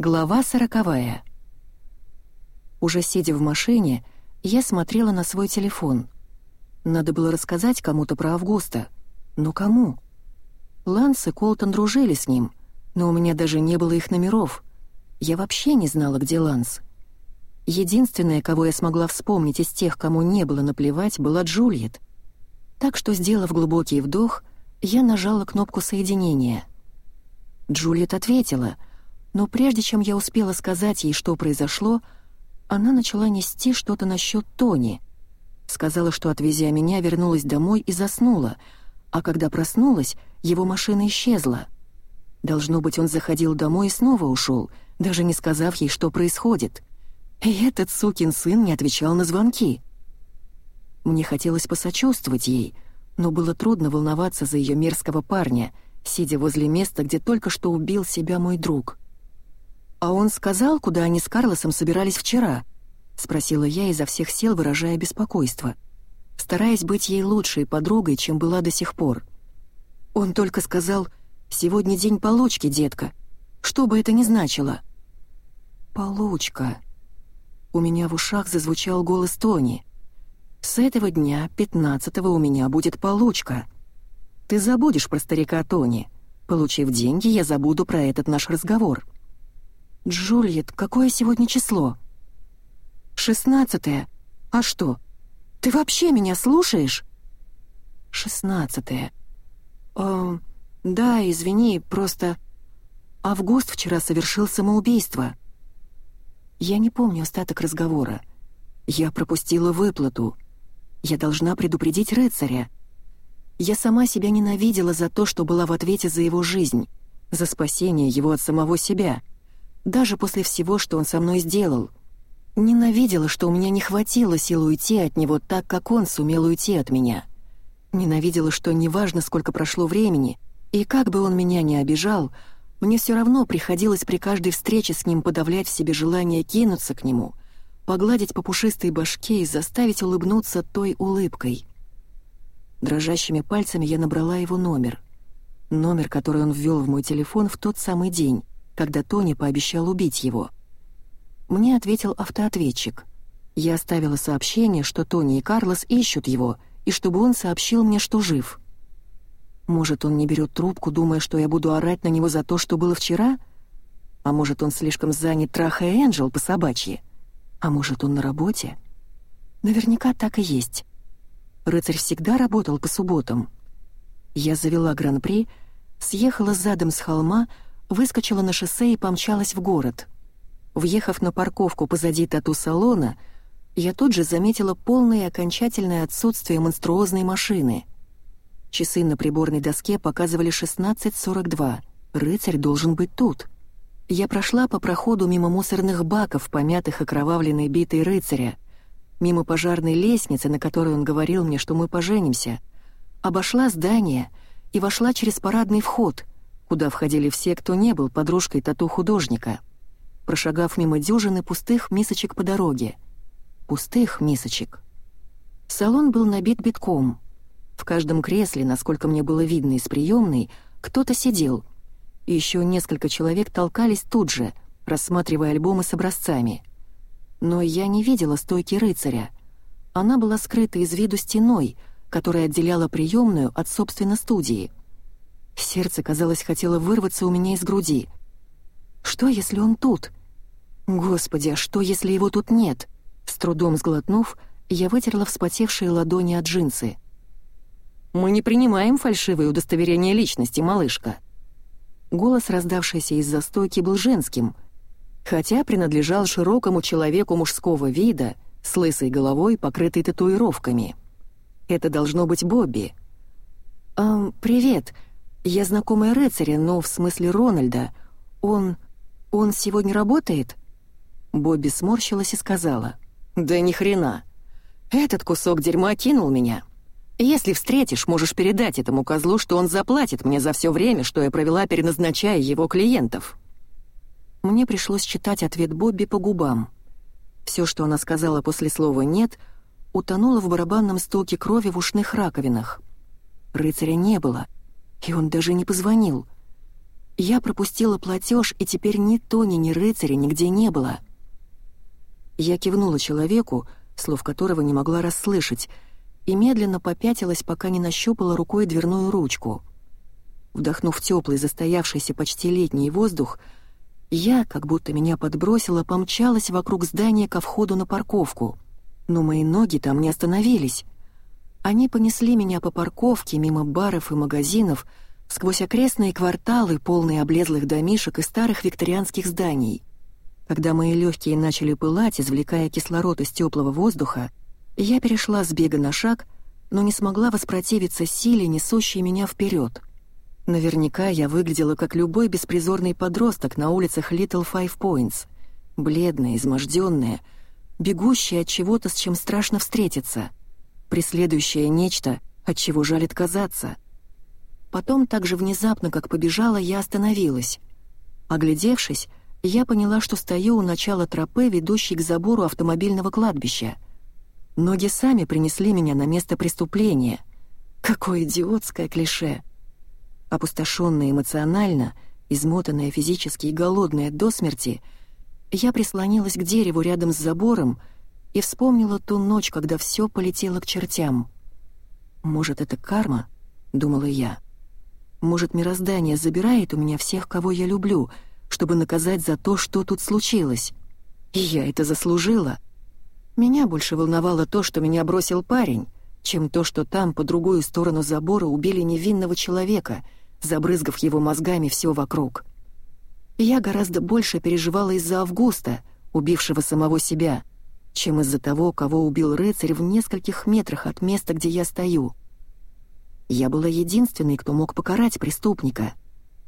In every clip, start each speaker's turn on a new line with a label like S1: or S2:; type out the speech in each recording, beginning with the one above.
S1: Глава сороковая. Уже сидя в машине, я смотрела на свой телефон. Надо было рассказать кому-то про Августа. Но кому? Ланс и Колтон дружили с ним, но у меня даже не было их номеров. Я вообще не знала, где Ланс. Единственная, кого я смогла вспомнить из тех, кому не было наплевать, была Джульет. Так что, сделав глубокий вдох, я нажала кнопку соединения. Джульет ответила — но прежде чем я успела сказать ей, что произошло, она начала нести что-то насчет Тони. Сказала, что, отвезя меня, вернулась домой и заснула, а когда проснулась, его машина исчезла. Должно быть, он заходил домой и снова ушел, даже не сказав ей, что происходит. И этот сукин сын не отвечал на звонки. Мне хотелось посочувствовать ей, но было трудно волноваться за ее мерзкого парня, сидя возле места, где только что убил себя мой друг. «А он сказал, куда они с Карлосом собирались вчера?» — спросила я изо всех сил, выражая беспокойство, стараясь быть ей лучшей подругой, чем была до сих пор. Он только сказал, «Сегодня день получки, детка», что бы это ни значило. «Получка». У меня в ушах зазвучал голос Тони. «С этого дня, пятнадцатого, у меня будет получка. Ты забудешь про старика Тони. Получив деньги, я забуду про этот наш разговор». «Джульет, какое сегодня число?» «Шестнадцатое. А что? Ты вообще меня слушаешь?» «Шестнадцатое. Э, да, извини, просто... Август вчера совершил самоубийство». Я не помню остаток разговора. Я пропустила выплату. Я должна предупредить рыцаря. Я сама себя ненавидела за то, что была в ответе за его жизнь, за спасение его от самого себя — даже после всего, что он со мной сделал. Ненавидела, что у меня не хватило сил уйти от него так, как он сумел уйти от меня. Ненавидела, что неважно, сколько прошло времени, и как бы он меня ни обижал, мне все равно приходилось при каждой встрече с ним подавлять в себе желание кинуться к нему, погладить по пушистой башке и заставить улыбнуться той улыбкой. Дрожащими пальцами я набрала его номер. Номер, который он ввел в мой телефон в тот самый день, когда Тони пообещал убить его. Мне ответил автоответчик. Я оставила сообщение, что Тони и Карлос ищут его, и чтобы он сообщил мне, что жив. Может, он не берет трубку, думая, что я буду орать на него за то, что было вчера? А может, он слишком занят, трахая Энджел по собачьи? А может, он на работе? Наверняка так и есть. Рыцарь всегда работал по субботам. Я завела гран-при, съехала задом с холма, выскочила на шоссе и помчалась в город. Въехав на парковку позади тату-салона, я тут же заметила полное и окончательное отсутствие монструозной машины. Часы на приборной доске показывали 16.42. Рыцарь должен быть тут. Я прошла по проходу мимо мусорных баков, помятых окровавленной битой рыцаря, мимо пожарной лестницы, на которой он говорил мне, что мы поженимся, обошла здание и вошла через парадный вход — куда входили все, кто не был подружкой тату-художника, прошагав мимо дюжины пустых мисочек по дороге. Пустых мисочек. Салон был набит битком. В каждом кресле, насколько мне было видно из приемной, кто-то сидел. И еще несколько человек толкались тут же, рассматривая альбомы с образцами. Но я не видела стойки рыцаря. Она была скрыта из виду стеной, которая отделяла приемную от, собственно, студии — Сердце, казалось, хотело вырваться у меня из груди. Что, если он тут? Господи, а что, если его тут нет? С трудом сглотнув, я вытерла вспотевшие ладони от джинсы. «Мы не принимаем фальшивые удостоверения личности, малышка». Голос, раздавшийся из-за стойки, был женским, хотя принадлежал широкому человеку мужского вида с лысой головой, покрытой татуировками. Это должно быть Бобби. «Эм, привет», «Я знакомая рыцаря, но в смысле Рональда. Он... он сегодня работает?» Бобби сморщилась и сказала. «Да ни хрена. Этот кусок дерьма кинул меня. Если встретишь, можешь передать этому козлу, что он заплатит мне за все время, что я провела, переназначая его клиентов». Мне пришлось читать ответ Бобби по губам. Все, что она сказала после слова «нет», утонуло в барабанном стуке крови в ушных раковинах. Рыцаря не было — и он даже не позвонил. Я пропустила платеж, и теперь ни Тони, ни рыцаря нигде не было. Я кивнула человеку, слов которого не могла расслышать, и медленно попятилась, пока не нащупала рукой дверную ручку. Вдохнув теплый, застоявшийся почти летний воздух, я, как будто меня подбросило, помчалась вокруг здания ко входу на парковку. Но мои ноги там не остановились. Они понесли меня по парковке, мимо баров и магазинов, сквозь окрестные кварталы, полные облезлых домишек и старых викторианских зданий. Когда мои легкие начали пылать, извлекая кислород из теплого воздуха, я перешла с бега на шаг, но не смогла воспротивиться силе, несущей меня вперед. Наверняка я выглядела как любой беспризорный подросток на улицах Little Five Points, бледная, изможденная, бегущая от чего-то, с чем страшно встретиться, преследующая нечто, от чего жаль отказаться. Потом, так же внезапно, как побежала, я остановилась. Оглядевшись, я поняла, что стою у начала тропы, ведущей к забору автомобильного кладбища. Ноги сами принесли меня на место преступления. Какое идиотское клише! Опустошенная эмоционально, измотанная физически и голодная до смерти, я прислонилась к дереву рядом с забором и вспомнила ту ночь, когда все полетело к чертям. «Может, это карма?» — думала я. «Может, мироздание забирает у меня всех, кого я люблю, чтобы наказать за то, что тут случилось? И я это заслужила?» Меня больше волновало то, что меня бросил парень, чем то, что там, по другую сторону забора, убили невинного человека — забрызгав его мозгами все вокруг. Я гораздо больше переживала из-за Августа, убившего самого себя, чем из-за того, кого убил рыцарь в нескольких метрах от места, где я стою. Я была единственной, кто мог покарать преступника,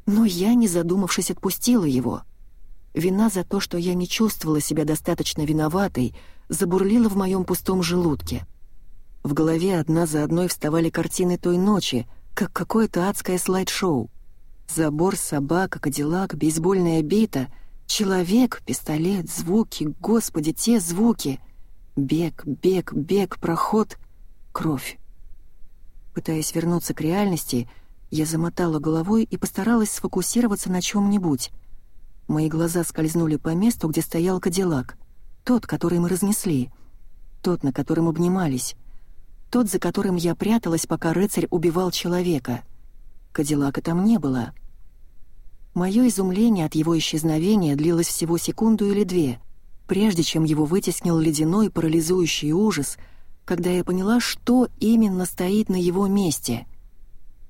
S1: но я, не задумавшись, отпустила его. Вина за то, что я не чувствовала себя достаточно виноватой, забурлила в моем пустом желудке. В голове одна за одной вставали картины той ночи — как какое-то адское слайд-шоу. Забор, собака, кадиллак, бейсбольная бита, человек, пистолет, звуки, господи, те звуки. Бег, бег, бег, проход, кровь. Пытаясь вернуться к реальности, я замотала головой и постаралась сфокусироваться на чем-нибудь. Мои глаза скользнули по месту, где стоял кадиллак. Тот, который мы разнесли. Тот, на котором обнимались. Тот, за которым я пряталась, пока рыцарь убивал человека. Кадиллака там не было. Мое изумление от его исчезновения длилось всего секунду или две, прежде чем его вытеснил ледяной парализующий ужас, когда я поняла, что именно стоит на его месте.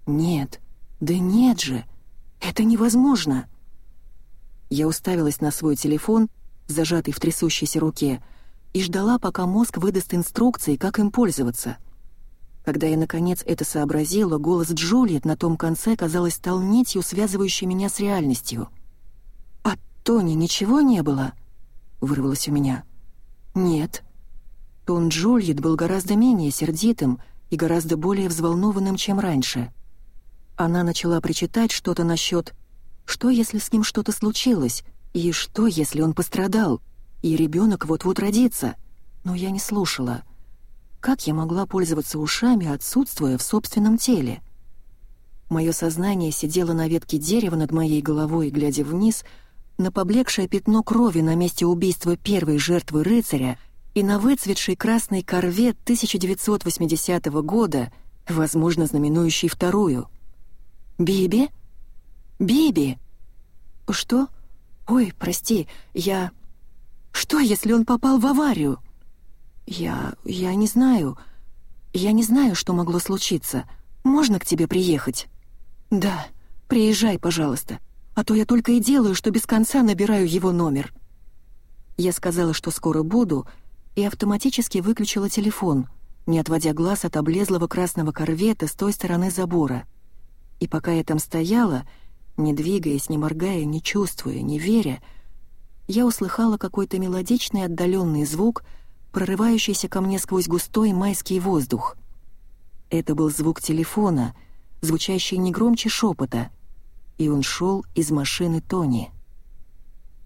S1: «Нет, да нет же, это невозможно!» Я уставилась на свой телефон, зажатый в трясущейся руке, и ждала, пока мозг выдаст инструкции, как им пользоваться — когда я, наконец, это сообразила, голос Джульет на том конце, казалось, стал нитью, связывающей меня с реальностью. «А Тони ничего не было?» — вырвалось у меня. «Нет». Тон Джульет был гораздо менее сердитым и гораздо более взволнованным, чем раньше. Она начала причитать что-то насчет «что, если с ним что-то случилось?» и «что, если он пострадал?» и ребенок вот-вот родится. Но я не слушала — как я могла пользоваться ушами, отсутствуя в собственном теле? Мое сознание сидело на ветке дерева над моей головой, глядя вниз, на поблекшее пятно крови на месте убийства первой жертвы рыцаря и на выцветший красный корвет 1980 года, возможно, знаменующий вторую. «Биби? Биби!» «Что? Ой, прости, я...» «Что, если он попал в аварию?» «Я... я не знаю. Я не знаю, что могло случиться. Можно к тебе приехать?» «Да, приезжай, пожалуйста. А то я только и делаю, что без конца набираю его номер». Я сказала, что скоро буду, и автоматически выключила телефон, не отводя глаз от облезлого красного корвета с той стороны забора. И пока я там стояла, не двигаясь, не моргая, не чувствуя, не веря, я услыхала какой-то мелодичный отдаленный звук — прорывающийся ко мне сквозь густой майский воздух. Это был звук телефона, звучащий не громче шепота, и он шел из машины Тони.